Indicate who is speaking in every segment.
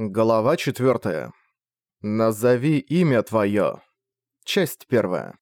Speaker 1: Глава 4. Назови имя твое. Часть первая.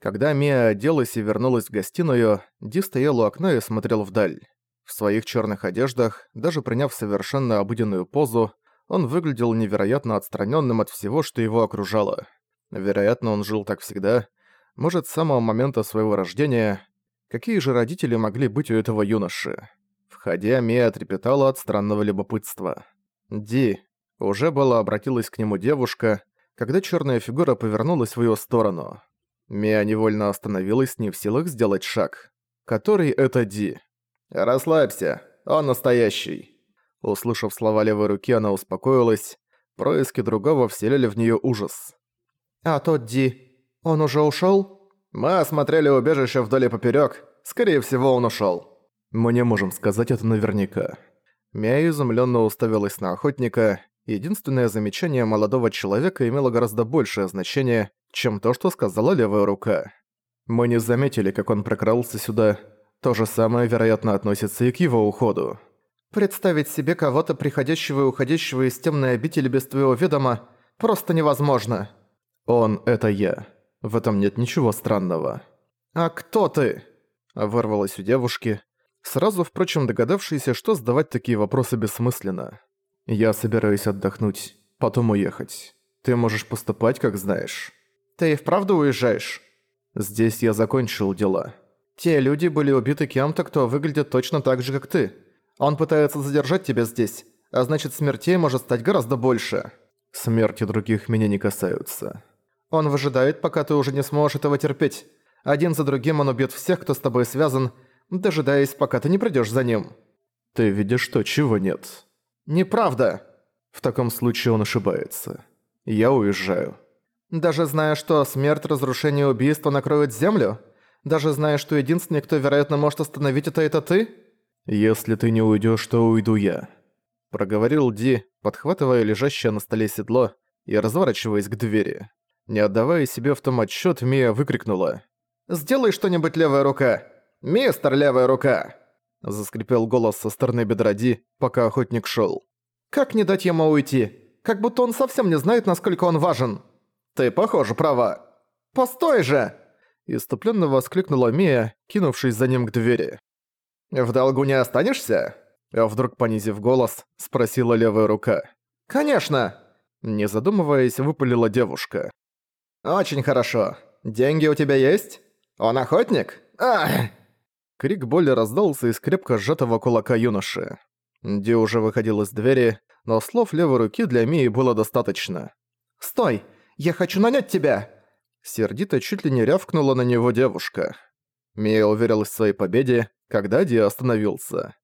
Speaker 1: Когда Мия оделась и вернулась в гостиную, Ди стоял у окна и смотрел вдаль. В своих черных одеждах, даже приняв совершенно обыденную позу, он выглядел невероятно отстраненным от всего, что его окружало. Вероятно, он жил так всегда, может, с самого момента своего рождения. Какие же родители могли быть у этого юноши? Входя, Мия трепетала от странного любопытства. «Ди». Уже была обратилась к нему девушка, когда черная фигура повернулась в ее сторону. Мия невольно остановилась, не в силах сделать шаг. «Который это Ди?»
Speaker 2: «Расслабься, он настоящий».
Speaker 1: Услышав слова левой руки, она успокоилась. Происки другого вселили в нее ужас.
Speaker 3: «А тот Ди, он уже ушел?
Speaker 2: «Мы осмотрели убежище вдоль и поперёк. Скорее всего, он ушел.
Speaker 1: «Мы не можем сказать это наверняка». Мия изумленно уставилась на охотника. Единственное замечание молодого человека имело гораздо большее значение, чем то, что сказала левая рука. Мы не заметили, как он прокрался сюда. То же самое, вероятно, относится и к его уходу.
Speaker 3: Представить себе кого-то, приходящего и уходящего из темной обители без твоего ведома, просто невозможно.
Speaker 1: Он — это я. В этом нет ничего странного.
Speaker 3: «А кто ты?»
Speaker 1: Вырвалось у девушки, сразу, впрочем, догадавшийся, что задавать такие вопросы бессмысленно. «Я собираюсь отдохнуть, потом уехать. Ты можешь поступать, как знаешь».
Speaker 3: «Ты и вправду уезжаешь?»
Speaker 1: «Здесь я закончил дела».
Speaker 3: «Те люди были убиты кем-то, кто выглядит точно так же, как ты. Он пытается задержать тебя здесь, а значит смертей может стать гораздо больше».
Speaker 1: «Смерти других меня не касаются».
Speaker 3: «Он выжидает, пока ты уже не сможешь этого терпеть. Один за другим он убьет всех, кто с тобой связан, дожидаясь, пока ты не придёшь за ним.
Speaker 1: Ты видишь то, чего нет.
Speaker 3: Неправда.
Speaker 1: В таком случае он ошибается. Я уезжаю.
Speaker 3: Даже зная, что смерть, разрушение убийства накроет землю? Даже зная, что единственный, кто, вероятно, может остановить это, это ты?
Speaker 1: Если ты не уйдёшь, то уйду я. Проговорил Ди, подхватывая лежащее на столе седло и разворачиваясь к двери. Не отдавая себе в том отчёт, Мия выкрикнула.
Speaker 3: «Сделай что-нибудь, левая рука! «Мистер Левая Рука!»
Speaker 1: Заскрипел голос со стороны бедради, пока охотник шел.
Speaker 3: «Как не дать ему уйти? Как будто он совсем не знает, насколько он важен!» «Ты, похоже, права!» «Постой же!»
Speaker 1: Иступленно воскликнула Мия, кинувшись за ним к двери.
Speaker 3: «В долгу не останешься?»
Speaker 1: А вдруг, понизив голос, спросила левая рука.
Speaker 3: «Конечно!»
Speaker 1: Не задумываясь, выпалила девушка.
Speaker 3: «Очень хорошо. Деньги у тебя есть? Он охотник? Ах!»
Speaker 1: Крик боли раздался из крепко сжатого кулака юноши. Ди уже выходил из двери, но слов левой руки для Мии было достаточно.
Speaker 3: «Стой! Я хочу нанять тебя!»
Speaker 1: Сердито чуть ли не рявкнула на него девушка. Мия уверилась в своей победе, когда Ди остановился.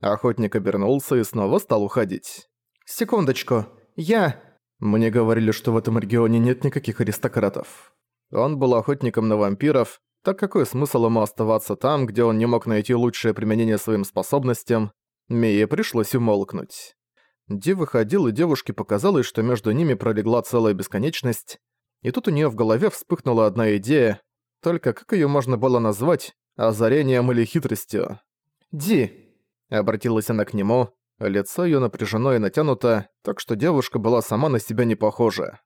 Speaker 1: Охотник обернулся и снова стал уходить.
Speaker 3: «Секундочку, я...»
Speaker 1: Мне говорили, что в этом регионе нет никаких аристократов. Он был охотником на вампиров, так какой смысл ему оставаться там, где он не мог найти лучшее применение своим способностям? Мие пришлось умолкнуть. Ди выходил, и девушке показалось, что между ними пролегла целая бесконечность. И тут у нее в голове вспыхнула одна идея, только как ее можно было назвать, озарением или хитростью.
Speaker 3: «Ди!»
Speaker 1: — обратилась она к нему, лицо ее напряжено и натянуто, так что девушка была сама на себя не похожа.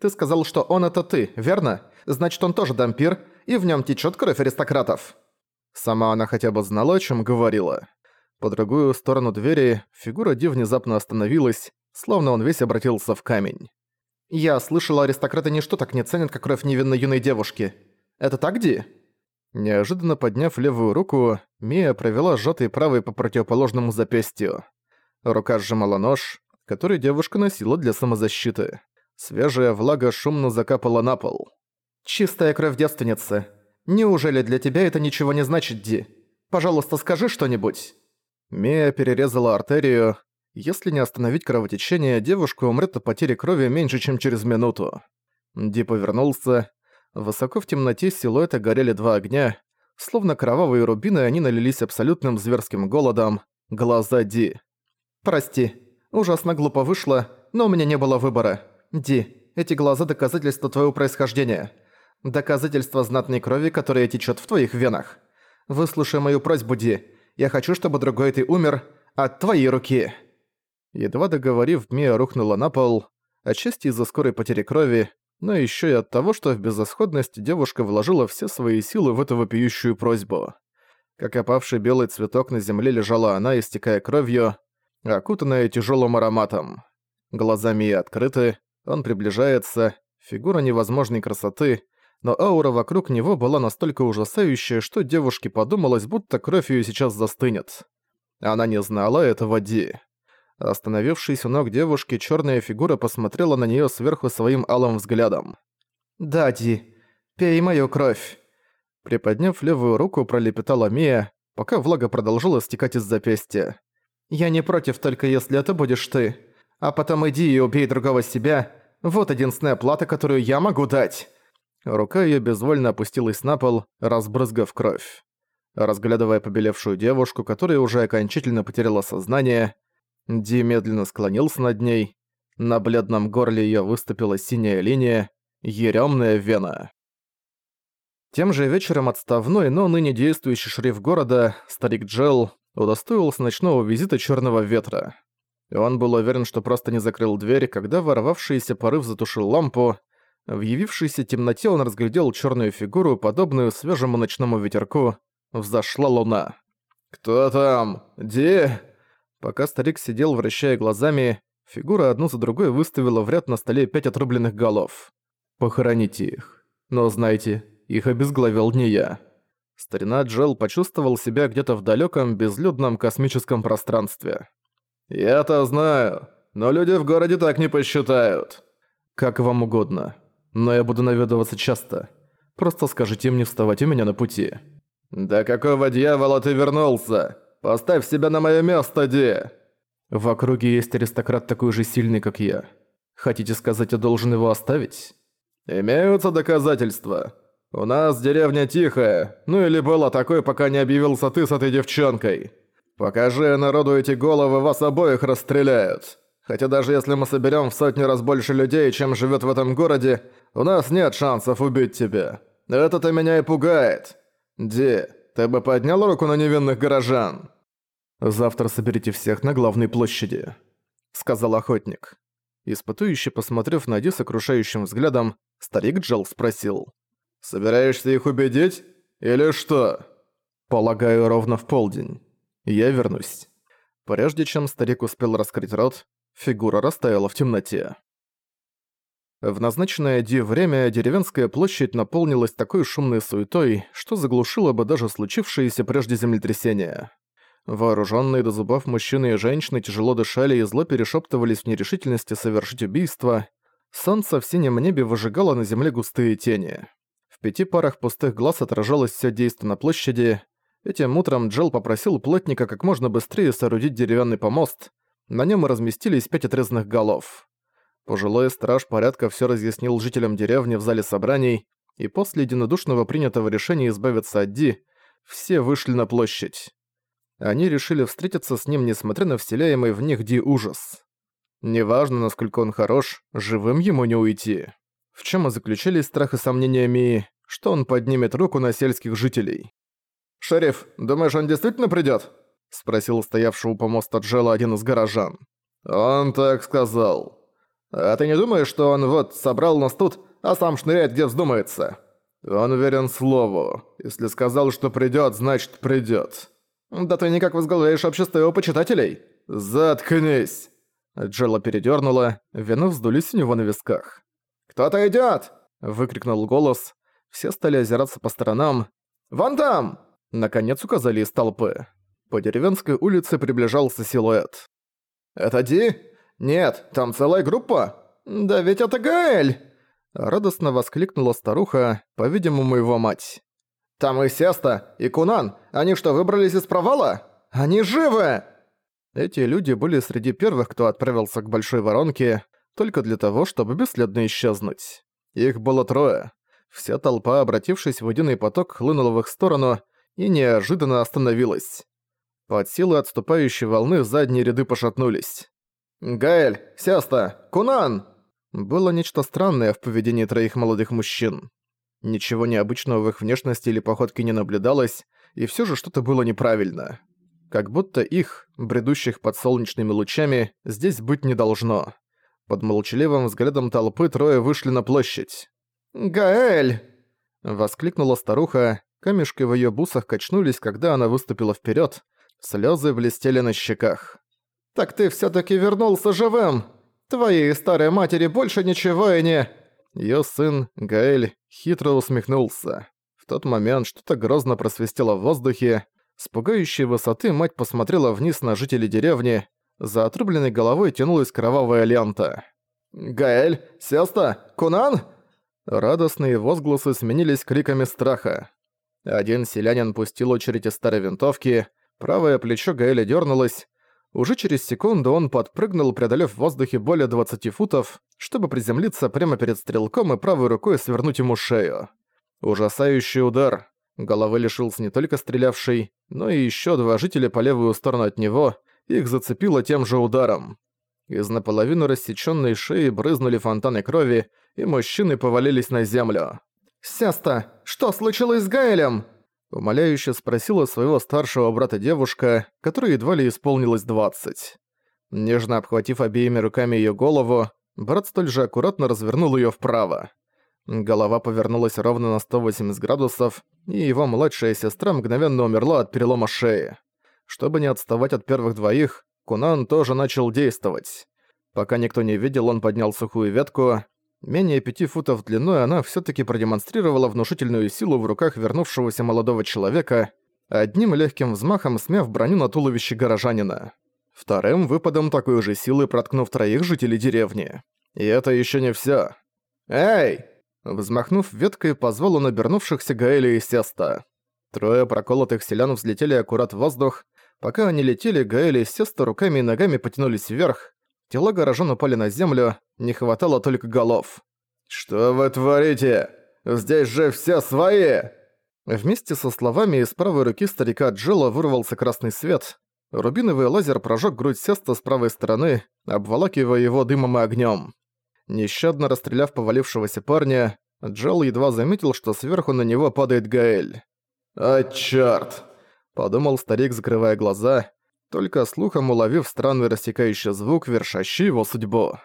Speaker 3: «Ты сказал, что он это ты, верно? Значит, он тоже дампир, и в нем течет кровь аристократов».
Speaker 1: Сама она хотя бы знала, о чем говорила. По другую сторону двери фигура Ди внезапно остановилась, словно он весь обратился в камень.
Speaker 3: «Я слышала, аристократы ничто так не ценят, как кровь невинной юной девушки. Это так, Ди?»
Speaker 1: Неожиданно подняв левую руку, Мия провела сжатой правой по противоположному запястью. Рука сжимала нож, который девушка носила для самозащиты. Свежая влага шумно закапала на пол.
Speaker 3: «Чистая кровь девственницы. Неужели для тебя это ничего не значит, Ди? Пожалуйста, скажи что-нибудь».
Speaker 1: Мия перерезала артерию. Если не остановить кровотечение, девушка умрет от потери крови меньше, чем через минуту. Ди повернулся. Высоко в темноте силуэта горели два огня. Словно кровавые рубины, они налились абсолютным зверским голодом. Глаза Ди.
Speaker 3: «Прости. Ужасно глупо вышло, но у меня не было выбора. Ди, эти глаза – доказательства твоего происхождения. Доказательство знатной крови, которая течет в твоих венах. Выслушай мою просьбу, Ди. Я хочу, чтобы другой ты умер от твоей руки».
Speaker 1: Едва договорив, Мия рухнула на пол, отчасти из-за скорой потери крови, но еще и от того, что в безысходность девушка вложила все свои силы в эту вопиющую просьбу. Как опавший белый цветок на земле лежала она, истекая кровью, окутанная тяжелым ароматом. Глаза Мии открыты, он приближается, фигура невозможной красоты, но аура вокруг него была настолько ужасающая, что девушке подумалось, будто кровь её сейчас застынет. Она не знала этого Ди. Остановившись у ног девушки, чёрная фигура посмотрела на неё сверху своим алым взглядом.
Speaker 3: «Да, Ди, пей мою кровь!»
Speaker 1: Приподняв левую руку, пролепетала Мия, пока влага продолжила стекать из запястья.
Speaker 3: «Я не против, только если это будешь ты. А потом иди и убей другого себя. Вот единственная плата, которую я могу дать».
Speaker 1: Рука её безвольно опустилась на пол, разбрызгав кровь. Разглядывая побелевшую девушку, которая уже окончательно потеряла сознание, Ди медленно склонился над ней. На бледном горле её выступила синяя линия, ерёмная вена. Тем же вечером отставной, но ныне действующий шериф города, старик Джел, удостоился ночного визита Чёрного Ветра. Он был уверен, что просто не закрыл дверь, когда ворвавшийся порыв затушил лампу, в явившейся темноте он разглядел черную фигуру, подобную свежему ночному ветерку. Взошла луна. «Кто там? Где?» Пока старик сидел, вращая глазами, фигура одну за другой выставила в ряд на столе пять отрубленных голов. «Похороните их. Но знайте, их обезглавил не я». Старина Джел почувствовал себя где-то в далеком безлюдном космическом пространстве. «Я-то знаю, но люди в городе так не посчитают». «Как вам угодно но я буду наведываться часто. Просто скажите мне вставать у меня на пути». «Да какого дьявола ты вернулся? Поставь себя на моё место, Ди!» «В округе есть аристократ такой же сильный, как я. Хотите сказать, я должен его оставить?» «Имеются доказательства. У нас деревня тихая, ну или была такой, пока не объявился ты с этой девчонкой. Покажи народу эти головы, вас обоих расстреляют. Хотя даже если мы соберем в сотни раз больше людей, чем живет в этом городе, у нас нет шансов убить тебя. Это-то меня и пугает. Ди, ты бы поднял руку на невинных горожан?» «Завтра соберите всех на главной площади», — сказал охотник. Испытующий, посмотрев на Ди сокрушающим взглядом, старик Джел спросил. «Собираешься их убедить? Или что?» «Полагаю, ровно в полдень. Я вернусь». Прежде чем старик успел раскрыть рот, Фигура растаяла в темноте. В назначенное Ди время деревенская площадь наполнилась такой шумной суетой, что заглушило бы даже случившееся прежде землетрясение. Вооруженные до зубов мужчины и женщины тяжело дышали и зло перешептывались в нерешительности совершить убийство. Солнце в синем небе выжигало на земле густые тени. В пяти парах пустых глаз отражалось все действо на площади. Этим утром Джел попросил плотника как можно быстрее соорудить деревянный помост, на нем разместились пять отрезанных голов. Пожилой страж порядка все разъяснил жителям деревни в зале собраний, и после единодушного принятого решения избавиться от Ди, все вышли на площадь. Они решили встретиться с ним, несмотря на вселяемый в них Ди ужас. Неважно, насколько он хорош, живым ему не уйти. В чем и заключались страх и сомнения Мии, что он поднимет руку на сельских жителей. «Шериф, думаешь, он действительно придёт?» — спросил стоявший у помоста Джела один из горожан. «Он так сказал. А ты не думаешь, что он вот собрал нас тут, а сам шныряет, где вздумается? Он уверен слову. Если сказал, что придёт, значит придёт. Да ты никак возглавляешь общество его почитателей. Заткнись!» Джела передёрнула, вены вздулись у него на висках. «Кто-то идёт!» — выкрикнул голос. Все стали озираться по сторонам. «Вон там!» — наконец указали из толпы. По деревенской улице приближался силуэт. «Это Ди? Нет, там целая группа? Да ведь это Гаэль!» Радостно воскликнула старуха, по-видимому, его мать. «Там и Сеста, и Кунан, они что, выбрались из провала? Они живы!» Эти люди были среди первых, кто отправился к Большой Воронке, только для того, чтобы бесследно исчезнуть. Их было трое. Вся толпа, обратившись в единый поток, хлынула в их сторону и неожиданно остановилась. Под силой отступающей волны задние ряды пошатнулись. «Гаэль! Сяста! Кунан!» Было нечто странное в поведении троих молодых мужчин. Ничего необычного в их внешности или походке не наблюдалось, и все же что-то было неправильно. Как будто их, бредущих под солнечными лучами, здесь быть не должно. Под молчаливым взглядом толпы трое вышли на площадь.
Speaker 3: «Гаэль!»
Speaker 1: — воскликнула старуха, камешки в её бусах качнулись, когда она выступила вперёд, слёзы блестели на щеках.
Speaker 3: «Так ты всё-таки вернулся живым! Твоей старой матери больше ничего и не...»
Speaker 1: Её сын, Гаэль, хитро усмехнулся. В тот момент что-то грозно просвистело в воздухе. С пугающей высоты мать посмотрела вниз на жителей деревни. За отрубленной головой тянулась кровавая лента.
Speaker 3: «Гаэль! Сеста! Кунан!»
Speaker 1: Радостные возгласы сменились криками страха. Один селянин пустил очередь из старой винтовки, правое плечо Гаэля дернулось. Уже через секунду он подпрыгнул, преодолев в воздухе более 20 футов, чтобы приземлиться прямо перед стрелком и правой рукой свернуть ему шею. Ужасающий удар. Головы лишился не только стрелявший, но и еще два жителя по левую сторону от него, их зацепило тем же ударом. Из наполовину рассечённой шеи брызнули фонтаны крови, и мужчины повалились на землю.
Speaker 3: «Сяста, что случилось с Гаэлем?»
Speaker 1: Умоляюще спросила своего старшего брата девушка, которой едва ли исполнилось двадцать. Нежно обхватив обеими руками её голову, брат столь же аккуратно развернул её вправо. Голова повернулась ровно на 180 градусов, и его младшая сестра мгновенно умерла от перелома шеи. Чтобы не отставать от первых двоих, Кунан тоже начал действовать. Пока никто не видел, он поднял сухую ветку. Менее пяти футов длиной она всё-таки продемонстрировала внушительную силу в руках вернувшегося молодого человека, одним легким взмахом смяв броню на туловище горожанина. Вторым выпадом такой же силы проткнув троих жителей деревни. И это ещё не всё. «Эй!» Взмахнув веткой, позвал он обернувшихся Гаэля и Сеста. Трое проколотых селян взлетели аккурат в воздух. Пока они летели, Гаэль и Сеста руками и ногами потянулись вверх. Тела горожан упали на землю, не хватало только голов.
Speaker 3: «Что вы творите? Здесь же все свои!»
Speaker 1: Вместе со словами из правой руки старика Джилла вырвался красный свет. Рубиновый лазер прожег грудь Сеста с правой стороны, обволакивая его дымом и огнем. Нещадно расстреляв повалившегося парня, Джел едва заметил, что сверху на него падает Гаэль.
Speaker 3: «А чёрт!»
Speaker 1: – подумал старик, закрывая глаза, только слухом уловив странный растекающий звук, вершащий его судьбу.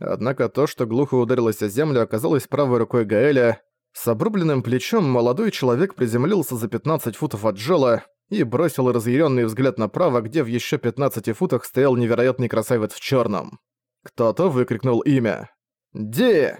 Speaker 1: Однако то, что глухо ударилось о землю, оказалось правой рукой Гаэля. С обрубленным плечом молодой человек приземлился за 15 футов от Джела и бросил разъяренный взгляд направо, где в еще 15 футах стоял невероятный красавец в черном. Кто-то выкрикнул имя. «Ди!»